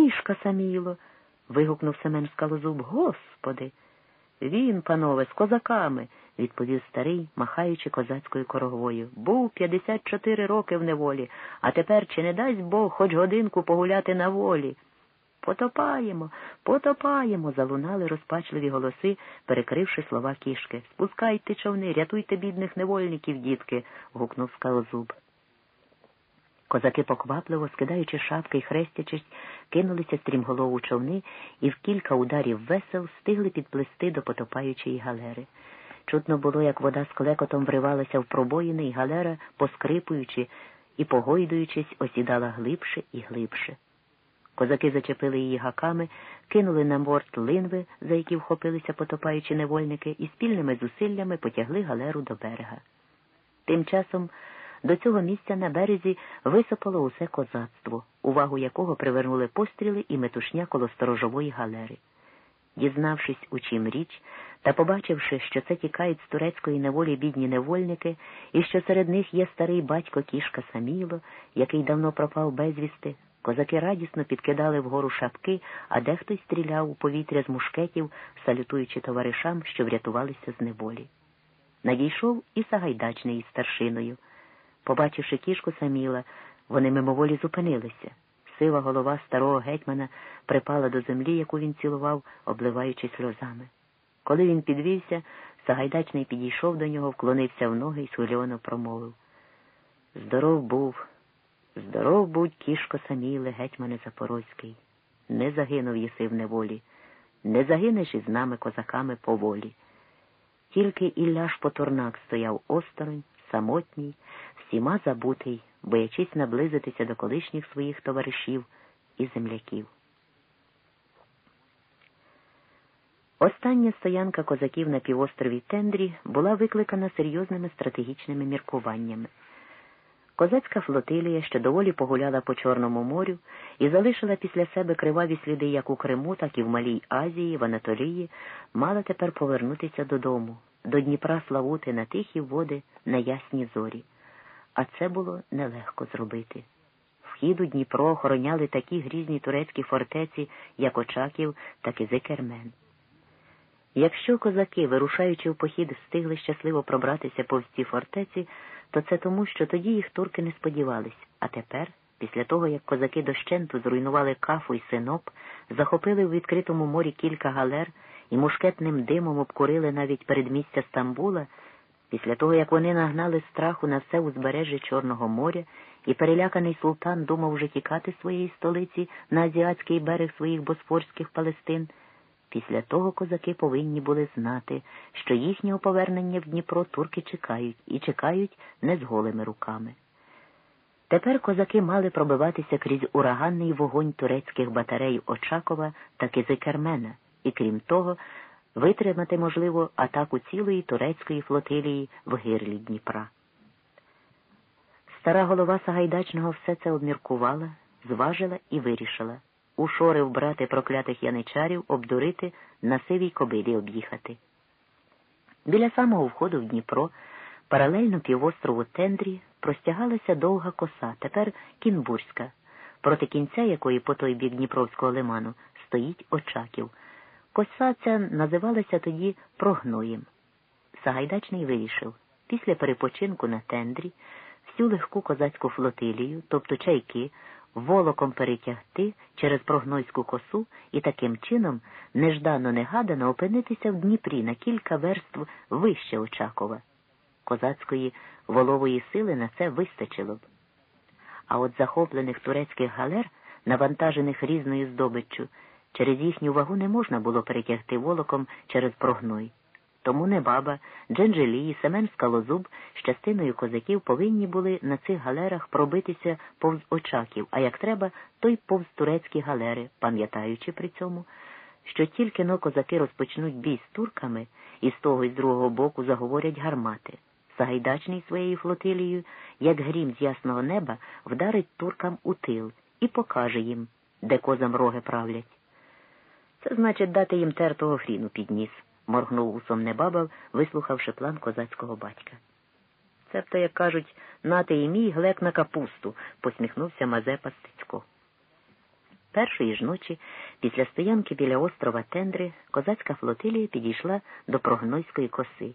кішка Саміло. вигукнув Семен Скалозуб. Господи. Він, панове, з козаками, відповів старий, махаючи козацькою коровою. Був 54 роки в неволі, а тепер чи не дасть Бог хоч годинку погуляти на волі? Потопаємо, потопаємо, залунали розпачливі голоси, перекривши слова кішки. Спускайте човни, рятуйте бідних невольників, дітки. гукнув скалозуб. Козаки поквапливо, скидаючи шапки і хрестячись, кинулися стрімголову човни і в кілька ударів весел встигли підплисти до потопаючої галери. Чутно було, як вода з клекотом вривалася в пробоїни, і галера, поскрипуючи і погойдуючись, осідала глибше і глибше. Козаки зачепили її гаками, кинули на борт линви, за які вхопилися потопаючі невольники, і спільними зусиллями потягли галеру до берега. Тим часом до цього місця на березі висипало усе козацтво, увагу якого привернули постріли і метушня коло сторожової галери. Дізнавшись, у чим річ, та побачивши, що це тікають з турецької неволі бідні невольники, і що серед них є старий батько кішка Саміло, який давно пропав безвісти, козаки радісно підкидали вгору шапки, а дехто й стріляв у повітря з мушкетів, салютуючи товаришам, що врятувалися з неволі. Надійшов і Сагайдачний із старшиною. Побачивши кішку Саміла, вони мимоволі зупинилися. Сива голова старого гетьмана припала до землі, яку він цілував, обливаючи сльозами. Коли він підвівся, Сагайдачний підійшов до нього, вклонився в ноги і схвильовано промовив. Здоров був, здоров будь, кішко Саміле, гетьмане Запорозький. Не загинув єси в неволі, не загинеш із нами козаками по волі. Тільки Ілля Шпоторнак стояв осторонь, самотній, всіма забутий, боячись наблизитися до колишніх своїх товаришів і земляків. Остання стоянка козаків на півострові Тендрі була викликана серйозними стратегічними міркуваннями. Козацька флотилія, що доволі погуляла по Чорному морю і залишила після себе криваві сліди як у Криму, так і в Малій Азії, в Анатолії, мала тепер повернутися додому, до Дніпра Славути на тихі води на ясні зорі. А це було нелегко зробити. Вхід у Дніпро охороняли такі грізні турецькі фортеці, як Очаків, так і Зикермен. Якщо козаки, вирушаючи в похід, встигли щасливо пробратися повз ці фортеці, то це тому, що тоді їх турки не сподівались. А тепер, після того, як козаки дощенту зруйнували кафу і синоп, захопили в відкритому морі кілька галер і мушкетним димом обкурили навіть передмістя Стамбула, після того, як вони нагнали страху на все узбережжя Чорного моря, і переляканий султан думав вже тікати своєї столиці на азіатський берег своїх босфорських Палестин. Після того козаки повинні були знати, що їхнього повернення в Дніпро турки чекають і чекають не з голими руками. Тепер козаки мали пробиватися крізь ураганний вогонь турецьких батарей Очакова та Кизикермена, і крім того, витримати, можливо, атаку цілої турецької флотилії в гирлі Дніпра. Стара голова Сагайдачного все це обміркувала, зважила і вирішила у шори вбрати проклятих яничарів, обдурити, на сивій кобилі об'їхати. Біля самого входу в Дніпро, паралельно півострову Тендрі, простягалася довга коса, тепер Кінбурська, проти кінця якої по той бік Дніпровського лиману стоїть Очаків. Коса ця називалася тоді прогноєм. Сагайдачний вирішив, після перепочинку на тендрі всю легку козацьку флотилію, тобто чайки, волоком перетягти через прогнойську косу і таким чином неждано негадано опинитися в Дніпрі на кілька верств вище Очакова. Козацької волової сили на це вистачило б. А от захоплених турецьких галер, навантажених різною здобиччю, через їхню вагу не можна було перетягти волоком через прогной. Тому Небаба, Дженджелі і Семен Скалозуб з частиною козаків повинні були на цих галерах пробитися повз очаків, а як треба, то й повз турецькі галери, пам'ятаючи при цьому, що тільки но козаки розпочнуть бій з турками і з того і з другого боку заговорять гармати. Сагайдачний своєю флотилією, як грім з ясного неба, вдарить туркам у тил і покаже їм, де козам роги правлять. Це значить дати їм тертого хріну підніс моргнув усом небабав, вислухавши план козацького батька. Цебто, як кажуть, нати і мій глек на капусту, посміхнувся Мазепа Стецько. Першої ж ночі, після стоянки біля острова Тендри, козацька флотилія підійшла до Прогнойської коси.